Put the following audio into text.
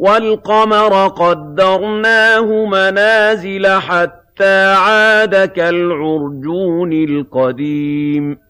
وَالْقَمَرَ قَدَّرْنَاهُ مَنَازِلَ حَتَّىٰ عَادَ كَالْعُرْجُونِ الْقَدِيمِ.